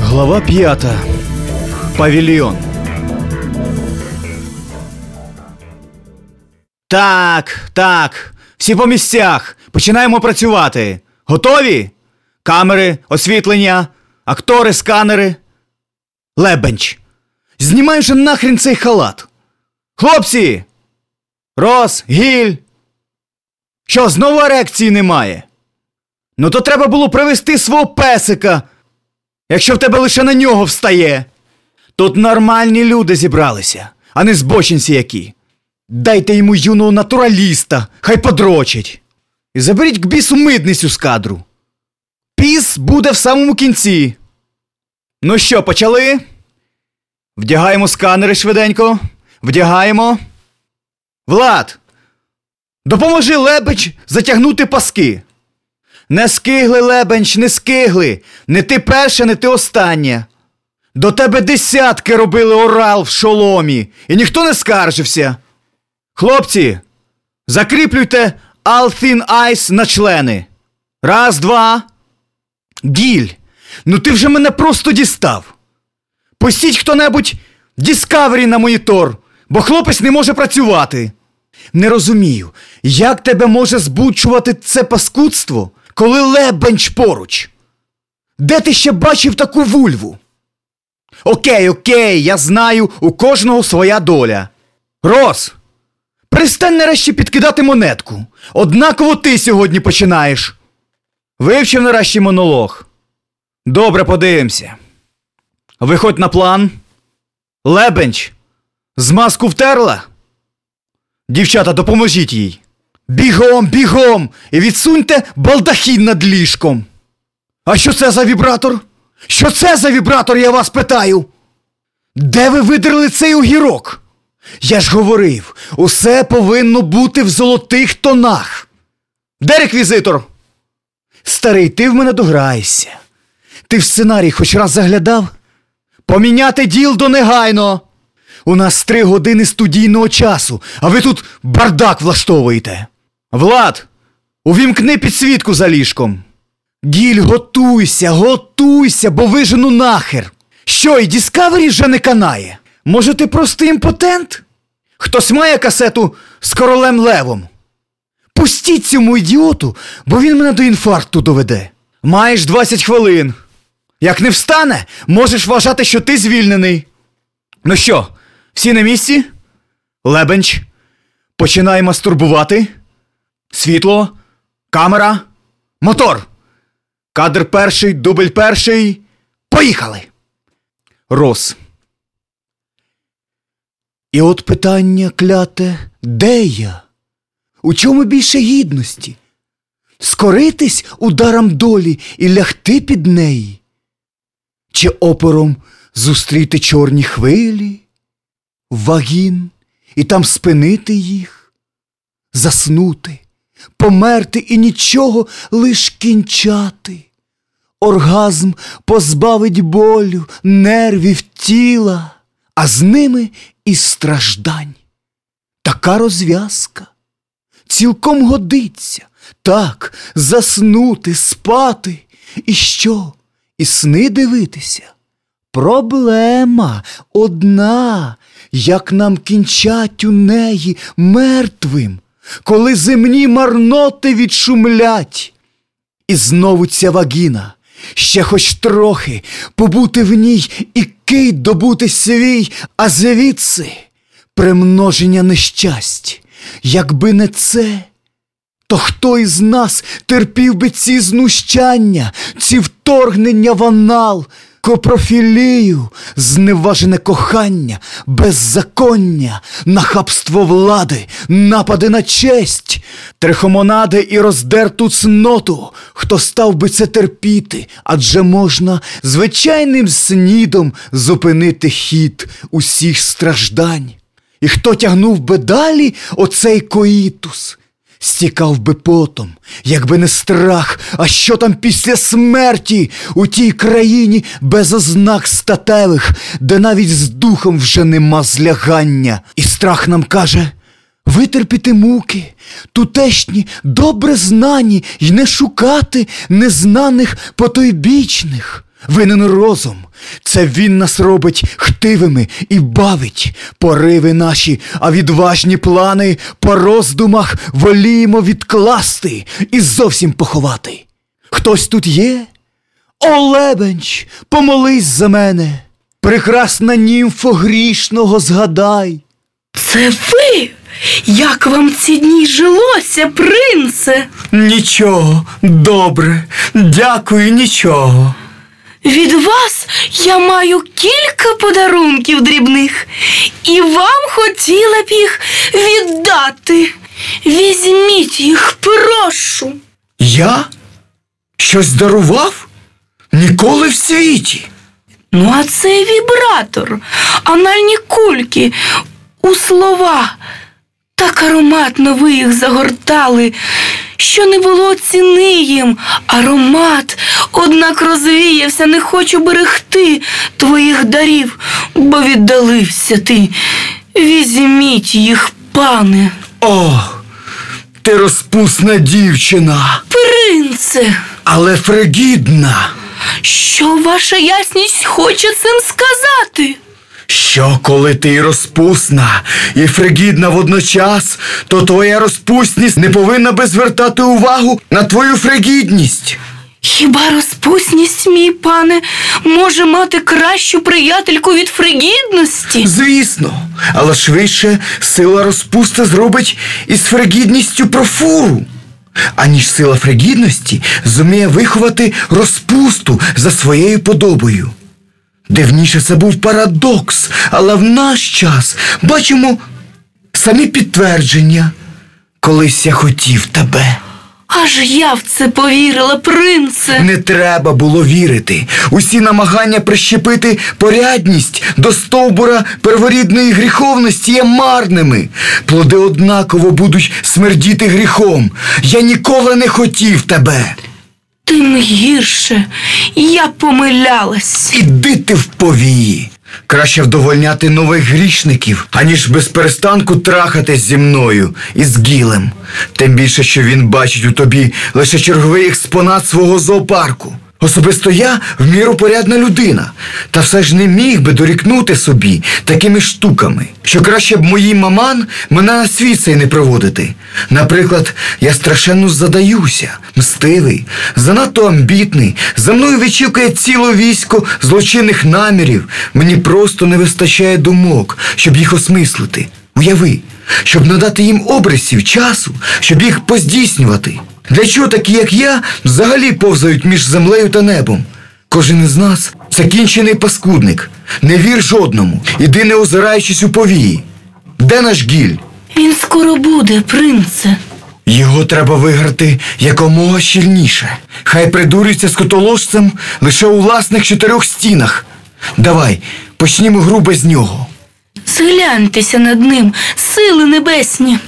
Глава п'ята. Павільйон. Так, так. Всі по місцях. Починаємо працювати. Готові? Камери, освітлення, актори, сканери. Лебенч. Знімай вже нахрін цей халат. Хлопці! Рос, гіль. Що, знову ерекції немає? Ну то треба було привезти свого песика, якщо в тебе лише на нього встає. Тут нормальні люди зібралися, а не збочинці які. Дайте йому юного натураліста, хай подрочить. І заберіть к бісу мидницю з кадру. Піс буде в самому кінці. Ну що, почали? Вдягаємо сканери швиденько. Вдягаємо. Влад! Допоможи Лебедь затягнути паски. Не скигли, Лебенч, не скигли. Не ти перша, не ти остання. До тебе десятки робили орал в шоломі, і ніхто не скаржився. Хлопці, закріплюйте Thin Ice на члени. Раз, два. Гіль, ну ти вже мене просто дістав. Пустіть хто-небудь Discovery на монітор, бо хлопець не може працювати. Не розумію, як тебе може збучувати це паскудство, коли лебенч поруч? Де ти ще бачив таку вульву? Окей, окей, я знаю, у кожного своя доля. Рос, перестань нарешті підкидати монетку. Однаково ти сьогодні починаєш. Вивчив нарешті монолог. Добре, подивимося. Виходь на план. Лебенч, змазку втерла? Дівчата, допоможіть їй. Бігом, бігом! І відсуньте балдахін над ліжком. А що це за вібратор? Що це за вібратор, я вас питаю? Де ви видрили цей огірок? Я ж говорив, усе повинно бути в золотих тонах. Де реквізитор? Старий, ти в мене дограєшся. Ти в сценарій хоч раз заглядав? Поміняти ділдо негайно. У нас три години студійного часу, а ви тут бардак влаштовуєте. Влад, увімкни підсвітку за ліжком. Гіль, готуйся, готуйся, бо вижену нахер. Що, і Діскавері вже не канає? Може, ти просто імпотент? Хтось має касету з королем Левом? Пустіть цьому ідіоту, бо він мене до інфаркту доведе. Маєш 20 хвилин. Як не встане, можеш вважати, що ти звільнений. Ну що, всі на місці? Лебенч, починай мастурбувати. Світло, камера, мотор. Кадр перший, дубль перший. Поїхали. Рос. І от питання кляте, де я? У чому більше гідності? Скоритись ударом долі і лягти під неї? Чи опором зустріти чорні хвилі, вагін і там спинити їх, заснути, померти і нічого лиш кінчати? Оргазм позбавить болю, нервів тіла, а з ними і страждань. Така розв'язка цілком годиться так заснути, спати. І що? І сни дивитися? Проблема одна, як нам кінчать у неї мертвим, коли земні марноти відшумлять. І знову ця вагіна, ще хоч трохи побути в ній і кий добути свій, а звідси примноження нещасть. Якби не це, то хто із нас терпів би ці знущання, ці вторгнення в анал, копрофілію, зневажене кохання, беззаконня, нахабство влади, напади на честь, трихомонади і роздерту цноту, хто став би це терпіти, адже можна звичайним снідом зупинити хід усіх страждань. І хто тягнув би далі оцей коїтус? Стікав би потом, якби не страх, а що там після смерті? У тій країні без ознак статевих, де навіть з духом вже нема злягання, і страх нам каже витерпіти муки, тутешні добре знані, й не шукати незнаних потойбічних. Винен розум, це він нас робить хтивими і бавить пориви наші, а відважні плани по роздумах воліємо відкласти і зовсім поховати. Хтось тут є? О, лебенч, помолись за мене, прекрасна німфо грішного згадай. Це ви? Як вам ці дні жилося, принце? Нічого, добре, дякую, нічого. Від вас я маю кілька подарунків дрібних, і вам хотіла б їх віддати. Візьміть їх, прошу. Я? Щось дарував? Ніколи в світі. Ну, а цей вібратор, анальні кульки у слова. Так ароматно ви їх загортали, що не було ціни їм. Аромат, однак розвіявся, не хочу берегти твоїх дарів, бо віддалився ти. Візьміть їх, пане, О, ти розпусна дівчина, принце. але фригідна. Що ваша ясність хоче цим сказати? Що, коли ти розпусна і фригідна водночас, то твоя розпусність не повинна би звертати увагу на твою фригідність. Хіба розпусність, мій пане, може мати кращу приятельку від фригідності? Звісно, але швидше сила розпусти зробить із фригідністю профуру, аніж сила фригідності зуміє виховати розпусту за своєю подобою. Дивніше це був парадокс, але в наш час бачимо самі підтвердження. Колись я хотів тебе. Аж я в це повірила, принце. Не треба було вірити. Усі намагання прищепити порядність до стовбура перворідної гріховності є марними. Плоди однаково будуть смердіти гріхом. Я ніколи не хотів тебе. Тим гірше. Я помилялась. Іди ти в повії. Краще вдовольняти нових грішників, аніж без перестанку трахатись зі мною і з гілем. Тим більше, що він бачить у тобі лише черговий експонат свого зоопарку. Особисто я в міру порядна людина, та все ж не міг би дорікнути собі такими штуками, що краще б моїй маман мене на світ цей не проводити. Наприклад, я страшенно задаюся, мстивий, занадто амбітний, за мною вичікує ціле військо злочинних намірів. Мені просто не вистачає думок, щоб їх осмислити. Уяви, щоб надати їм обрисів часу, щоб їх поздійснювати. Для чого такі, як я, взагалі повзають між землею та небом? Кожен із нас це кінчений паскудник. Не вір жодному. Іди не озираючись у повії. Де наш гіль? Він скоро буде, принце. Його треба виграти якомога щільніше. Хай придурюється скотоложцем лише у власних чотирьох стінах. Давай, почнімо гру без нього. Згляньтеся над ним, сили небесні.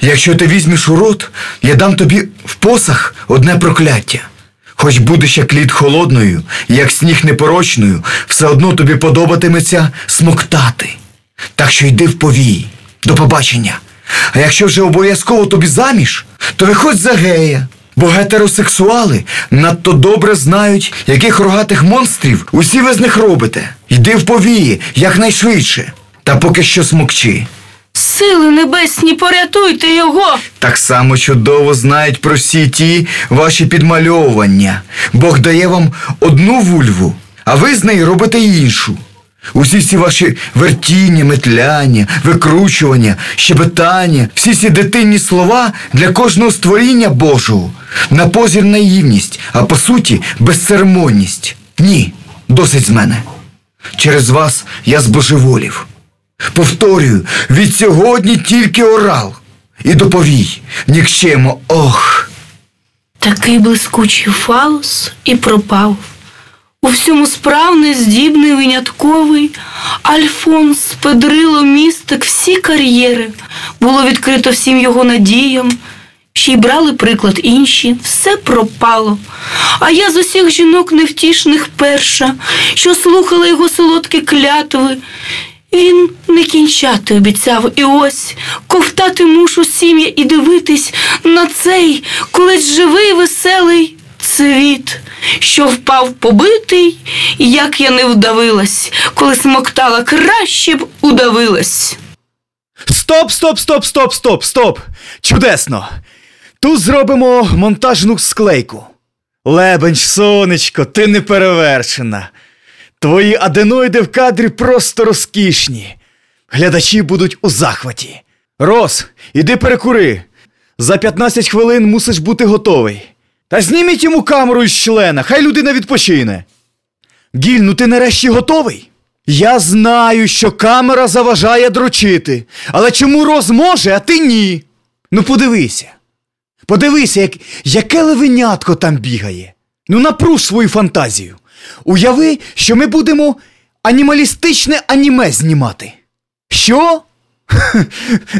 Якщо ти візьмеш у рот, я дам тобі в посах одне прокляття. Хоч будеш як лід холодною, як сніг непорочною, все одно тобі подобатиметься смоктати. Так що йди в повії. До побачення. А якщо вже обов'язково тобі заміж, то виходь за гея. Бо гетеросексуали надто добре знають, яких рогатих монстрів усі ви з них робите. Йди в повії якнайшвидше. Та поки що смокчи. Сили небесні, порятуйте його. Так само чудово знають про всі ті ваші підмальовування. Бог дає вам одну вульву, а ви з неї робите іншу. Усі ці ваші вертіння, метляння, викручування, щебетання, всі ці дитинні слова для кожного створіння Божого. На позір наївність, а по суті безцеремонність. Ні, досить з мене. Через вас я збожеволів. Повторюю, від сьогодні тільки орал. І доповій, нікчемо, ох. Такий блискучий фалос і пропав. У всьому справний, здібний, винятковий. Альфонс, Педрило, містик, всі кар'єри. Було відкрито всім його надіям. Ще й брали приклад інші, все пропало. А я з усіх жінок невтішних перша, що слухала його солодкі клятви. Він не кінчати обіцяв, і ось ковтати мушу сім'я і дивитись на цей колись живий веселий цвіт, що впав побитий, як я не вдавилась, коли смоктала краще б удавилась. Стоп, стоп, стоп, стоп, стоп, стоп. Чудесно. Тут зробимо монтажну склейку. Лебенч, сонечко, ти не перевершена. Твої аденоїди в кадрі просто розкішні. Глядачі будуть у захваті. Рос, іди перекури. За 15 хвилин мусиш бути готовий. Та зніміть йому камеру із члена, хай людина відпочине. Гіль, ну ти нарешті готовий? Я знаю, що камера заважає дрочити, але чому Роз може, а ти ні? Ну подивися. Подивися, як, яке левенятко там бігає. Ну напруж свою фантазію. Уяви, що ми будемо анімалістичне аніме знімати. Що?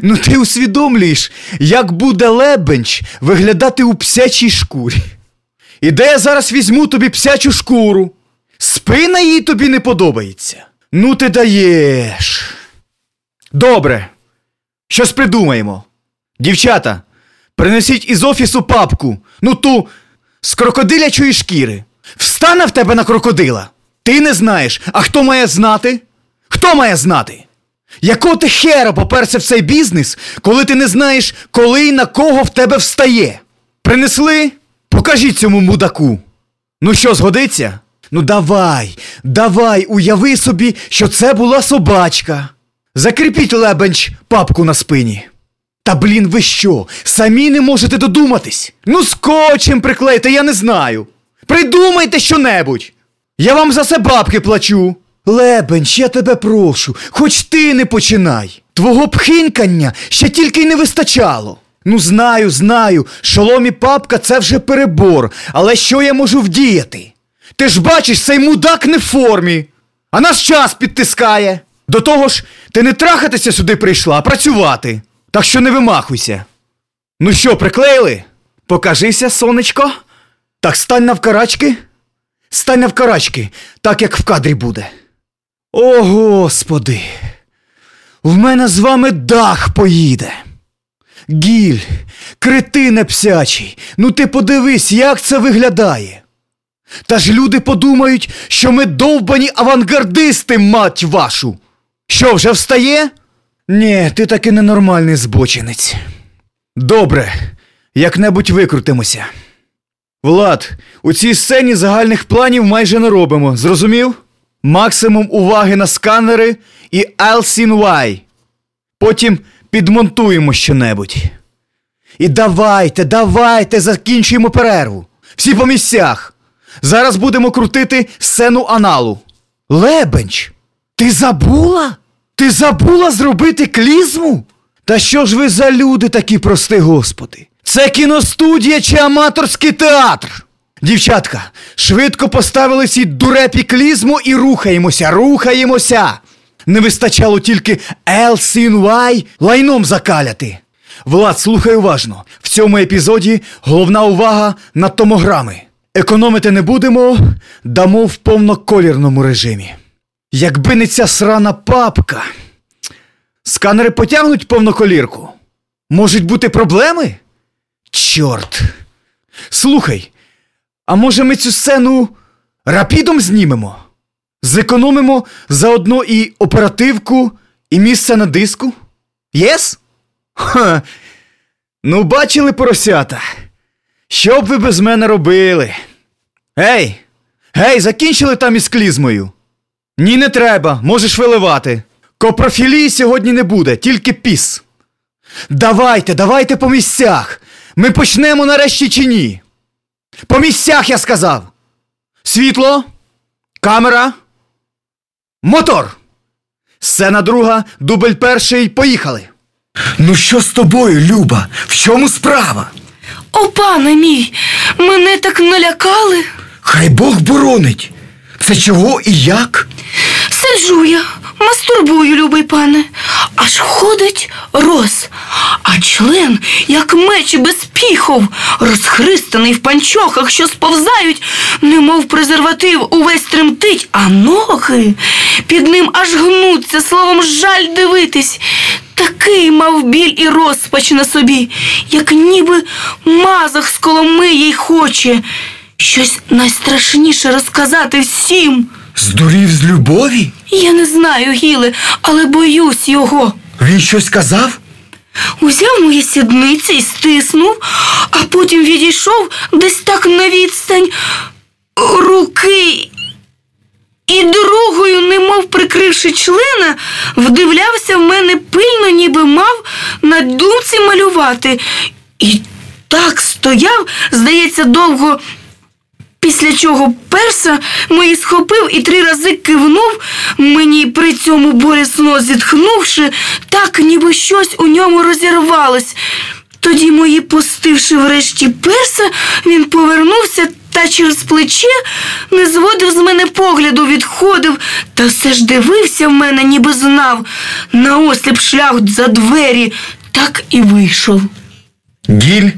Ну ти усвідомлюєш, як буде лебенч виглядати у псячій шкурі. І де я зараз візьму тобі псячу шкуру? Спина їй тобі не подобається. Ну ти даєш. Добре. Щось придумаємо. Дівчата, принесіть із офісу папку, ну ту з крокодилячої шкіри. Встане в тебе на крокодила. Ти не знаєш, а хто має знати? Хто має знати? Якого ти хера поперся в цей бізнес, коли ти не знаєш, коли і на кого в тебе встає? Принесли? Покажіть цьому мудаку. Ну що, згодиться? Ну давай, давай, уяви собі, що це була собачка. Закріпіть лебенч папку на спині. Та блін, ви що? Самі не можете додуматись? Ну, скотчем приклейте, я не знаю. Придумайте щонебудь. Я вам за це бабки плачу. Лебенч, я тебе прошу, хоч ти не починай. Твого пхинькання ще тільки й не вистачало. Ну, знаю, знаю, шолом і папка це вже перебор, але що я можу вдіяти? Ти ж бачиш, цей мудак не в формі, а наш час підтискає. До того ж, ти не трахатися сюди прийшла, а працювати. Так що не вимахуйся. Ну що, приклеїли? Покажися, сонечко. Так стань навкарачки. Стань навкарачки, так як в кадрі буде. О, господи. В мене з вами дах поїде. Гіль, критине псячий, ну ти подивись, як це виглядає. Та ж люди подумають, що ми довбані авангардисти, мать вашу. Що, вже встає? Ні, ти таки ненормальний збочинець. Добре, як-небудь викрутимося. Влад, у цій сцені загальних планів майже не робимо, зрозумів? Максимум уваги на сканери і LCNY. Потім підмонтуємо щонебудь. І давайте, давайте закінчуємо перерву. Всі по місцях. Зараз будемо крутити сцену аналу. Лебенч, ти забула? Ти забула зробити клізму? Та що ж ви за люди такі, прости господи? Це кіностудія чи аматорський театр? Дівчатка, швидко поставили ці дурепі клізму і рухаємося, рухаємося. Не вистачало тільки LCNY лайном закаляти. Влад, слухай уважно. В цьому епізоді головна увага на томограми. Економити не будемо, дамо в повноколірному режимі. Якби не ця срана папка. Сканери потягнуть повноколірку. Можуть бути проблеми? Чорт. Слухай, а може ми цю сцену рапідом знімемо? Зекономимо заодно і оперативку, і місце на диску? Єс? Ха. Ну, бачили поросята. Що б ви без мене робили? Гей! Гей, закінчили там із клізмою? Ні, не треба, можеш виливати. Копрофілії сьогодні не буде, тільки піс. Давайте, давайте по місцях. Ми почнемо нарешті чи ні? По місцях я сказав. Світло, камера, мотор. Сцена друга, дубль перший, поїхали. Ну що з тобою, Люба? В чому справа? О, пане мій, мене так налякали. Хай Бог боронить. Це чого і як? Сиджу я, мастурбую, любий пане. Аж ходить роз, а член, як меч без піхов, розхристаний в панчохах, що сповзають, немов презерватив, увесь тремтить, а ноги під ним аж гнуться, словом, жаль дивитись. Такий мав біль і розпач на собі, як ніби мазах з коломиї й хоче. Щось найстрашніше розказати всім. Здурів з любові? Я не знаю, Гіле, але боюсь його. Він щось казав? Узяв мої сідниці і стиснув, а потім відійшов десь так на відстань руки. І другою, немов прикривши члена, вдивлявся в мене пильно, ніби мав на думці малювати. І так стояв, здається, довго Після чого перса мої схопив і три рази кивнув, мені при цьому болісно зітхнувши, так ніби щось у ньому розірвалось. Тоді мої пустивши врешті перса, він повернувся та через плече не зводив з мене погляду, відходив, та все ж дивився в мене, ніби знав, на осліп шлях за двері, так і вийшов. Гіль,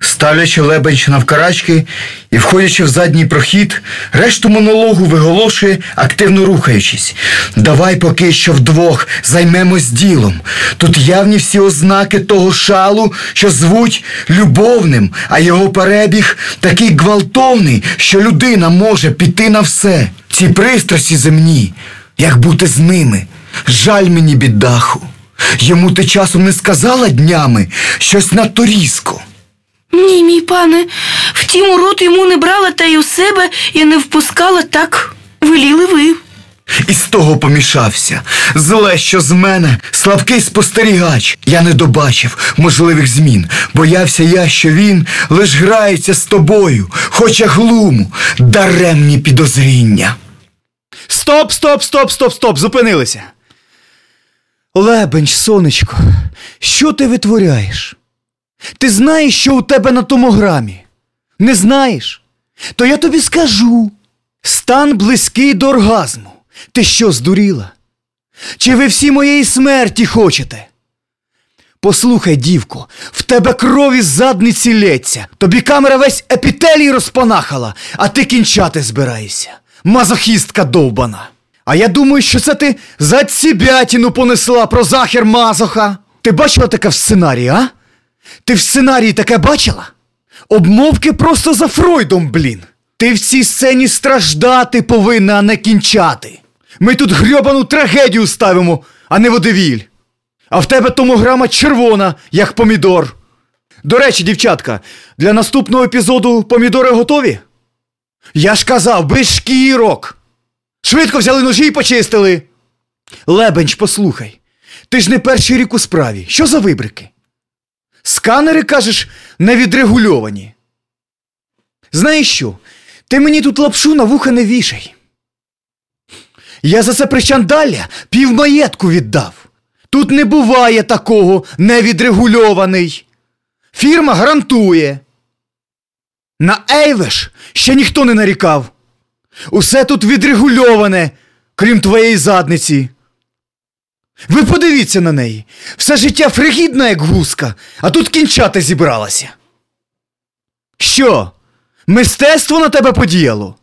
ставлячи лебедь навкарачки і входячи в задній прохід, решту монологу виголошує, активно рухаючись. Давай поки що вдвох займемось ділом. Тут явні всі ознаки того шалу, що звуть любовним, а його перебіг такий гвалтовний, що людина може піти на все. Ці пристрасті земні, як бути з ними. Жаль мені бідаху. Йому ти часом не сказала днями щось надто різко. Ні, мій пане, втім, у рот йому не брала, та й у себе я не впускала так. Веліли ви. І з того помішався. Зле, що з мене, слабкий спостерігач. Я не добачив можливих змін. Боявся я, що він лиш грається з тобою, хоче глуму, даремні підозріння. Стоп, стоп, стоп, стоп, стоп, зупинилися. Лебенч, сонечко, що ти витворяєш? Ти знаєш, що у тебе на томограмі? Не знаєш? То я тобі скажу. Стан близький до оргазму. Ти що, здуріла? Чи ви всі моєї смерті хочете? Послухай, дівко, в тебе кров із задниці лється. Тобі камера весь епітелій розпанахала, а ти кінчати збираєшся. Мазохістка довбана. А я думаю, що це ти зацібятіну понесла про захер Мазоха. Ти бачила таке в сценарії, а? Ти в сценарії таке бачила? Обмовки просто за Фройдом, блін. Ти в цій сцені страждати повинна, а не кінчати. Ми тут грьобану трагедію ставимо, а не водевіль. А в тебе томограма червона, як помідор. До речі, дівчатка, для наступного епізоду помідори готові? Я ж казав, без шкірок. Швидко взяли ножі і почистили. Лебенч, послухай, ти ж не перший рік у справі. Що за вибрики? Сканери, кажеш, не відрегульовані. Знаєш що? Ти мені тут лапшу на вуха не вішай. Я за це причандалля півмаєтку віддав. Тут не буває такого невідрегульований. Фірма гарантує. На Ейвеш ще ніхто не нарікав. Усе тут відрегульоване, крім твоєї задниці. Ви подивіться на неї. Все життя фригідна, як гуска, а тут кінчати зібралася. Що? Мистецтво на тебе подіяло?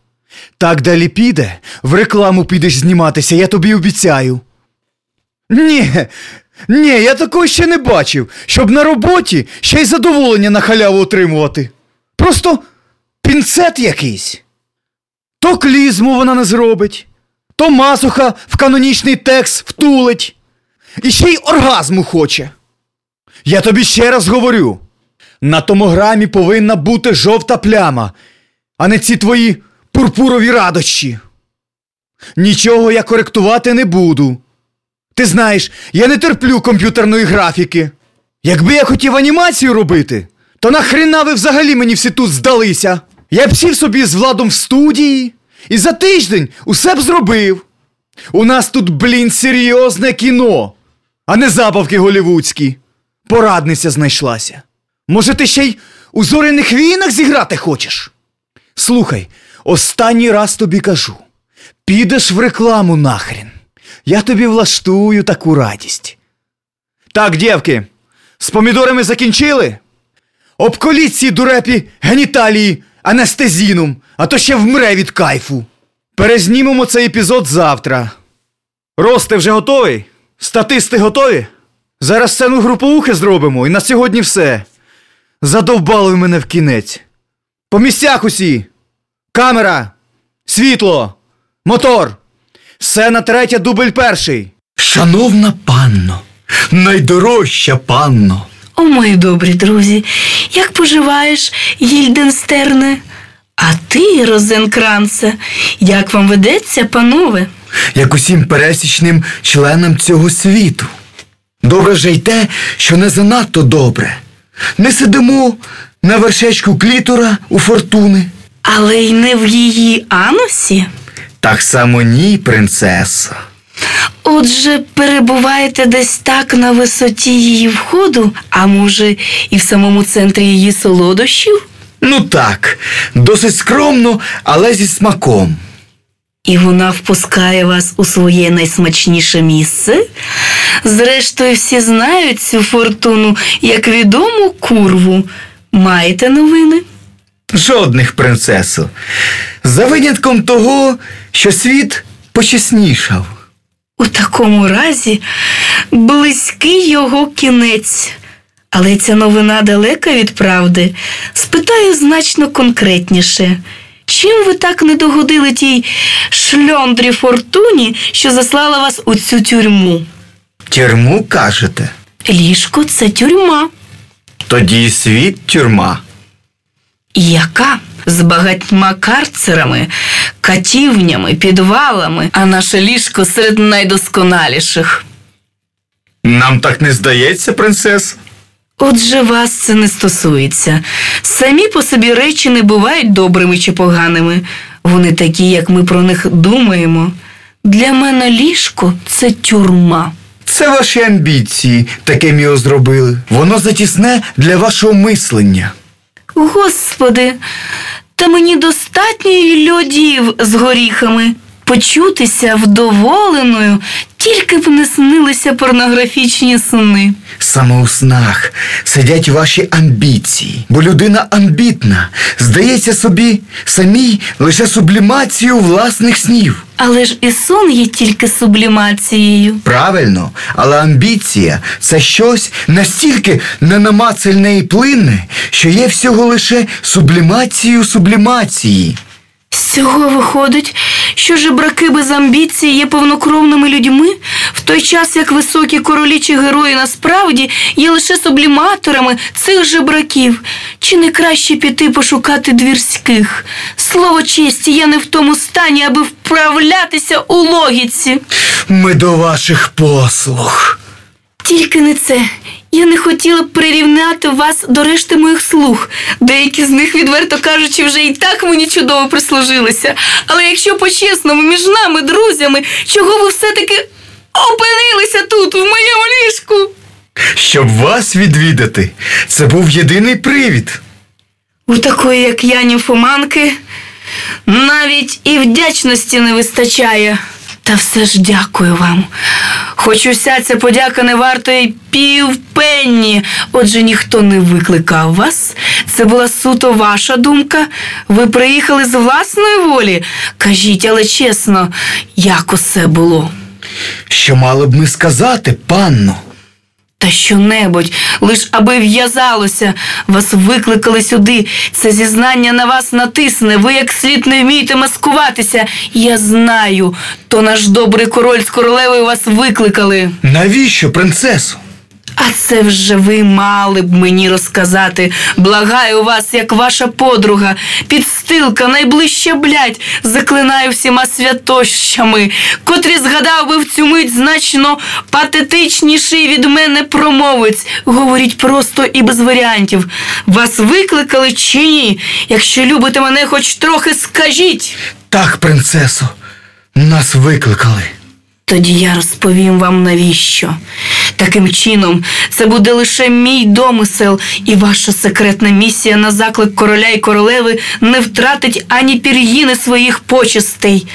Так далі піде, в рекламу підеш зніматися, я тобі обіцяю. Ні, ні, я такого ще не бачив, щоб на роботі ще й задоволення на халяву отримувати. Просто пінцет якийсь. То клізму вона не зробить, то масуха в канонічний текст втулить, і ще й оргазму хоче. Я тобі ще раз говорю: на томограмі повинна бути жовта пляма, а не ці твої пурпурові радощі. Нічого я коректувати не буду. Ти знаєш, я не терплю комп'ютерної графіки. Якби я хотів анімацію робити, то нахрена ви взагалі мені всі тут здалися? Я б сів собі з владом в студії і за тиждень усе б зробив. У нас тут, блін, серйозне кіно, а не забавки голівудські. Порадниця знайшлася. Може, ти ще й у зоряних війнах зіграти хочеш? Слухай, останній раз тобі кажу: підеш в рекламу нахрен. Я тобі влаштую таку радість. Так, дівки, з помідорами закінчили? Обколіть ці дурепі геніталії анестезіном, а то ще вмре від кайфу. Перезнімемо цей епізод завтра. Рости вже готовий? Статисти готові? Зараз сцену груповухи зробимо, і на сьогодні все. Задовбали мене в кінець. По місцях усі. Камера, світло, мотор. Сцена третя, дубль перший. Шановна панно, найдорожча панно. О, мої добрі друзі, як поживаєш, Гільденстерне? А ти, Розенкранце, як вам ведеться, панове? Як усім пересічним членам цього світу. Добре вже й те, що не занадто добре. Не сидимо на вершечку клітора у фортуни. Але й не в її анусі. Так само ні, принцесо. Отже, перебуваєте десь так на висоті її входу, а може, і в самому центрі її солодощів? Ну так, досить скромно, але зі смаком. І вона впускає вас у своє найсмачніше місце. Зрештою, всі знають цю фортуну як відому курву. Маєте новини? Жодних принцесо. За винятком того, що світ почеснішав. У такому разі близький його кінець. Але ця новина далека від правди. Спитаю значно конкретніше. Чим ви так не догодили тій шльондрі фортуні, що заслала вас у цю тюрму? Тюрму кажете? Ліжко це тюрма. Тоді й світ тюрма. Яка? З багатьма карцерами, катівнями, підвалами, а наше ліжко серед найдосконаліших. Нам так не здається, принцесо. Отже, вас це не стосується. Самі по собі речі не бувають добрими чи поганими. Вони такі, як ми про них думаємо. Для мене ліжко це тюрма. Це ваші амбіції таким його зробили. Воно затісне для вашого мислення. Господи, та мені достатньо й льодів з горіхами. Почутися вдоволеною, тільки б не снилися порнографічні сни. Саме у снах сидять ваші амбіції, бо людина амбітна здається собі самій лише сублімацією власних снів. Але ж і сон є тільки сублімацією. Правильно, але амбіція це щось настільки ненамацельне і плинне, що є всього лише сублімацією сублімації. З цього виходить, що жебраки без амбіції є повнокровними людьми, в той час як високі королі чи герої насправді є лише субліматорами цих жебраків. Чи не краще піти пошукати двірських? Слово честі, я не в тому стані, аби вправлятися у логіці. Ми до ваших послуг. Тільки не це. Я не хотіла б прирівняти вас до решти моїх слуг. Деякі з них, відверто кажучи, вже і так мені чудово прислужилися. Але якщо по-чесному, між нами, друзями, чого ви все-таки опинилися тут, в моєму ліжку? Щоб вас відвідати, це був єдиний привід. У такої, як я, німфоманки, навіть і вдячності не вистачає. Та все ж дякую вам. Хоч уся ця подяка не варта й півпенні. Отже, ніхто не викликав вас. Це була суто ваша думка. Ви приїхали з власної волі. Кажіть, але чесно, як усе було? Що мали б ми сказати, панно? Та що-небудь, лиш аби в'язалося, вас викликали сюди. Це зізнання на вас натисне. Ви як слід не вмієте маскуватися. Я знаю, то наш добрий король з королевою вас викликали. Навіщо, принцесо? А це вже ви мали б мені розказати. Благаю вас, як ваша подруга, підстилка, найближча блядь, заклинаю всіма святощами, котрі згадав би в цю мить значно патетичніший від мене промовець. Говоріть просто і без варіантів. Вас викликали чи ні? Якщо любите мене хоч трохи, скажіть. Так, принцесо, нас викликали. Тоді я розповім вам навіщо. Таким чином, це буде лише мій домисел, і ваша секретна місія на заклик короля і королеви не втратить ані пір'їни своїх почестей.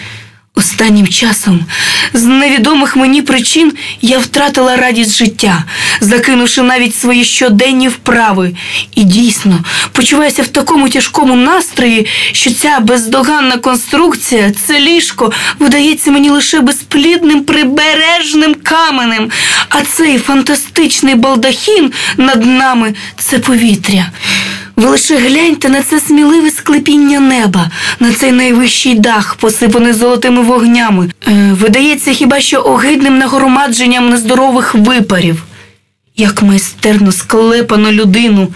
Останнім часом з невідомих мені причин я втратила радість життя, закинувши навіть свої щоденні вправи. І дійсно почуваюся в такому тяжкому настрої, що ця бездоганна конструкція, це ліжко, видається мені лише безплідним прибережним каменем, а цей фантастичний балдахін над нами це повітря. Ви лише гляньте на це сміливе склепіння неба, на цей найвищий дах, посипаний золотими вогнями. Е, видається хіба що огидним нагромадженням нездорових випарів. Як майстерно склепано людину,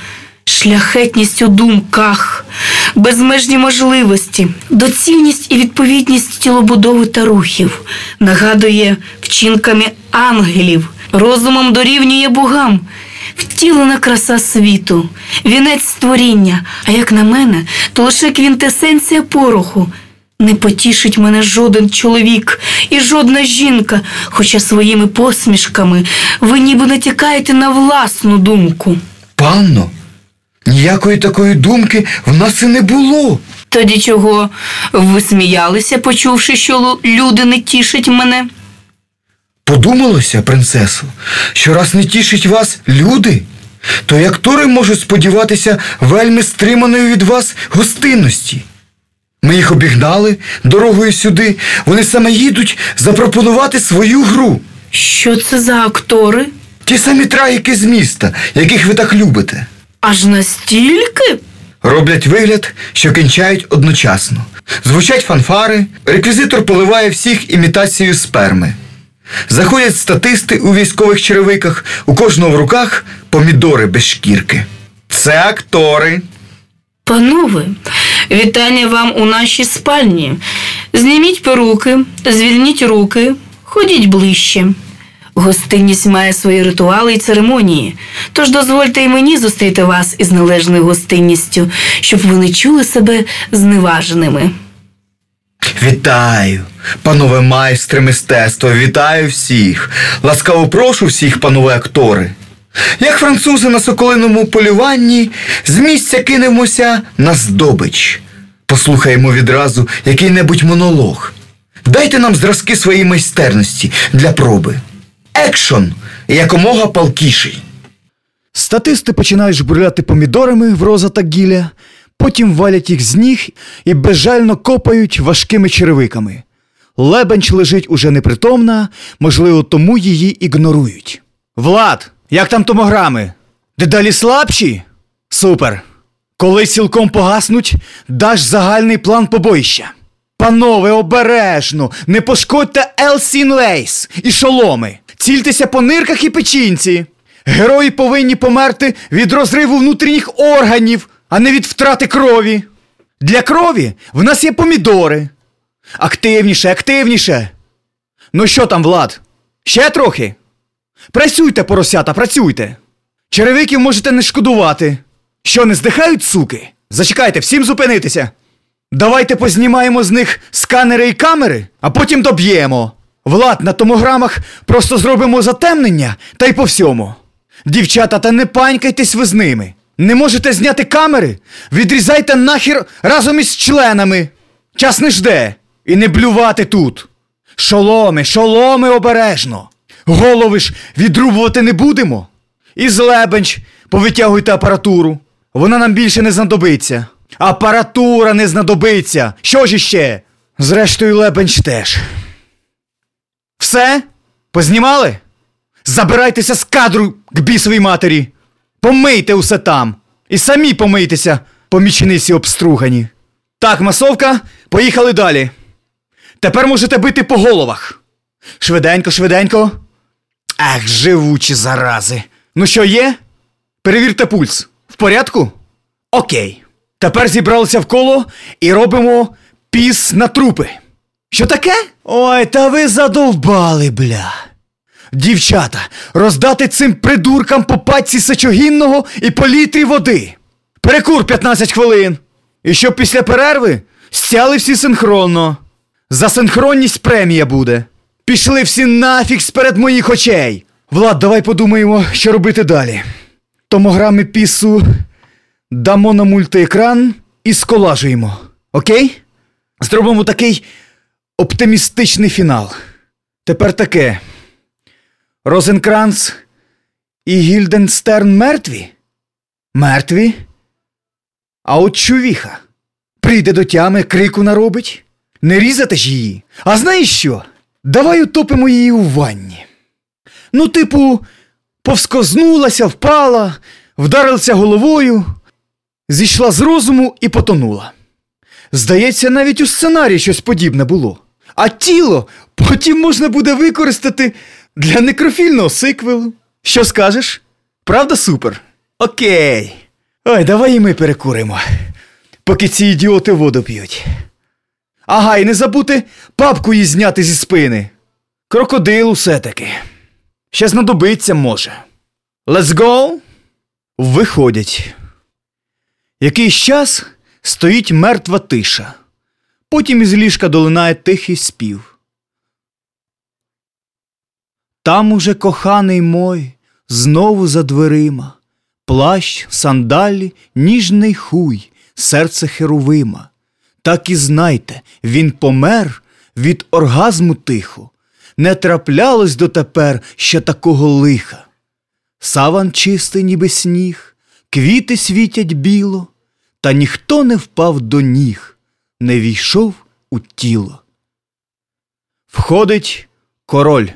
шляхетність у думках, безмежні можливості, доцільність і відповідність тілобудови та рухів, нагадує вчинками ангелів, розумом дорівнює богам. Втілена краса світу, вінець створіння, а як на мене, то лише квінтесенція пороху. Не потішить мене жоден чоловік і жодна жінка, хоча своїми посмішками ви ніби натякаєте на власну думку. Панно, ніякої такої думки в нас і не було. Тоді чого ви сміялися, почувши, що люди не тішать мене? Подумалося, принцесо, що раз не тішить вас люди, то як тори можуть сподіватися вельми стриманої від вас гостинності. Ми їх обігнали дорогою сюди, вони саме їдуть запропонувати свою гру. Що це за актори? Ті самі трагіки з міста, яких ви так любите. Аж настільки? Роблять вигляд, що кінчають одночасно. Звучать фанфари, реквізитор поливає всіх імітацією сперми. Заходять статисти у військових черевиках, у кожного в руках помідори без шкірки. Це актори. Панове, вітання вам у нашій спальні. Зніміть перуки, звільніть руки, ходіть ближче. Гостинність має свої ритуали і церемонії, тож дозвольте і мені зустріти вас із належною гостинністю, щоб ви не чули себе зневаженими. Вітаю, панове майстри мистецтва, вітаю всіх. Ласкаво прошу всіх, панове актори. Як французи на соколиному полюванні, з місця кинемося на здобич. Послухаємо відразу який-небудь монолог. Дайте нам зразки своєї майстерності для проби. Екшон якомога палкіший. Статисти починають жбурляти помідорами в роза та гілля, потім валять їх з ніг і безжально копають важкими черевиками. Лебенч лежить уже непритомна, можливо, тому її ігнорують. Влад, як там томограми? Дедалі слабші? Супер. Коли цілком погаснуть, даш загальний план побоїща. Панове, обережно, не пошкодьте Елсін Лейс і шоломи. Цільтеся по нирках і печінці. Герої повинні померти від розриву внутрішніх органів, а не від втрати крові. Для крові в нас є помідори. Активніше, активніше. Ну що там, Влад? Ще трохи? Працюйте, поросята, працюйте. Черевиків можете не шкодувати. Що, не здихають суки? Зачекайте, всім зупинитися. Давайте познімаємо з них сканери і камери, а потім доб'ємо. Влад, на томограмах просто зробимо затемнення та й по всьому. Дівчата, та не панькайтесь ви з ними. Не можете зняти камери? Відрізайте нахер разом із членами. Час не жде. І не блювати тут. Шоломи, шоломи обережно. Голови ж відрубувати не будемо. І з лебенч повитягуйте апаратуру. Вона нам більше не знадобиться. Апаратура не знадобиться. Що ж іще? Зрештою, лебенч теж. Все? Познімали? Забирайтеся з кадру к бісовій матері. Помийте усе там. І самі помийтеся, помічниці обстругані. Так, масовка, поїхали далі. Тепер можете бити по головах. Швиденько, швиденько. Ах, живучі зарази. Ну що є? Перевірте пульс. В порядку? Окей. Тепер зібралися в коло і робимо піс на трупи. Що таке? Ой, та ви задовбали, бля. Дівчата, роздати цим придуркам по пачці сечогінного і по літрі води. Перекур 15 хвилин. І щоб після перерви стяли всі синхронно. За синхронність премія буде. Пішли всі нафіг сперед моїх очей. Влад, давай подумаємо, що робити далі. Томограми пісу дамо на мультиекран і сколажуємо. Окей? Зробимо такий Оптимістичний фінал. Тепер таке. Розенкранц і Гільденстерн мертві? Мертві? А от чувіха. Прийде до тями, крику наробить. Не різати ж її. А знаєш що? Давай утопимо її у ванні. Ну, типу, повскознулася, впала, вдарилася головою, зійшла з розуму і потонула. Здається, навіть у сценарії щось подібне було. А тіло потім можна буде використати для некрофільного сиквелу. Що скажеш? Правда, супер? Окей. Ой, давай і ми перекуримо, поки ці ідіоти воду п'ють. Ага, і не забути папку їй зняти зі спини. Крокодил усе таки. Ще знадобиться може. Let's go. Виходять. Якийсь час стоїть мертва тиша. Потім із ліжка долинає тихий спів. Там уже коханий мой, знову за дверима, плащ, сандалі, ніжний хуй, серце херовима. Так і знайте, він помер від оргазму тихо. Не траплялось дотепер ще такого лиха. Саван чистий, ніби сніг, квіти світять біло, та ніхто не впав до ніг, не війшов у тіло. Входить король.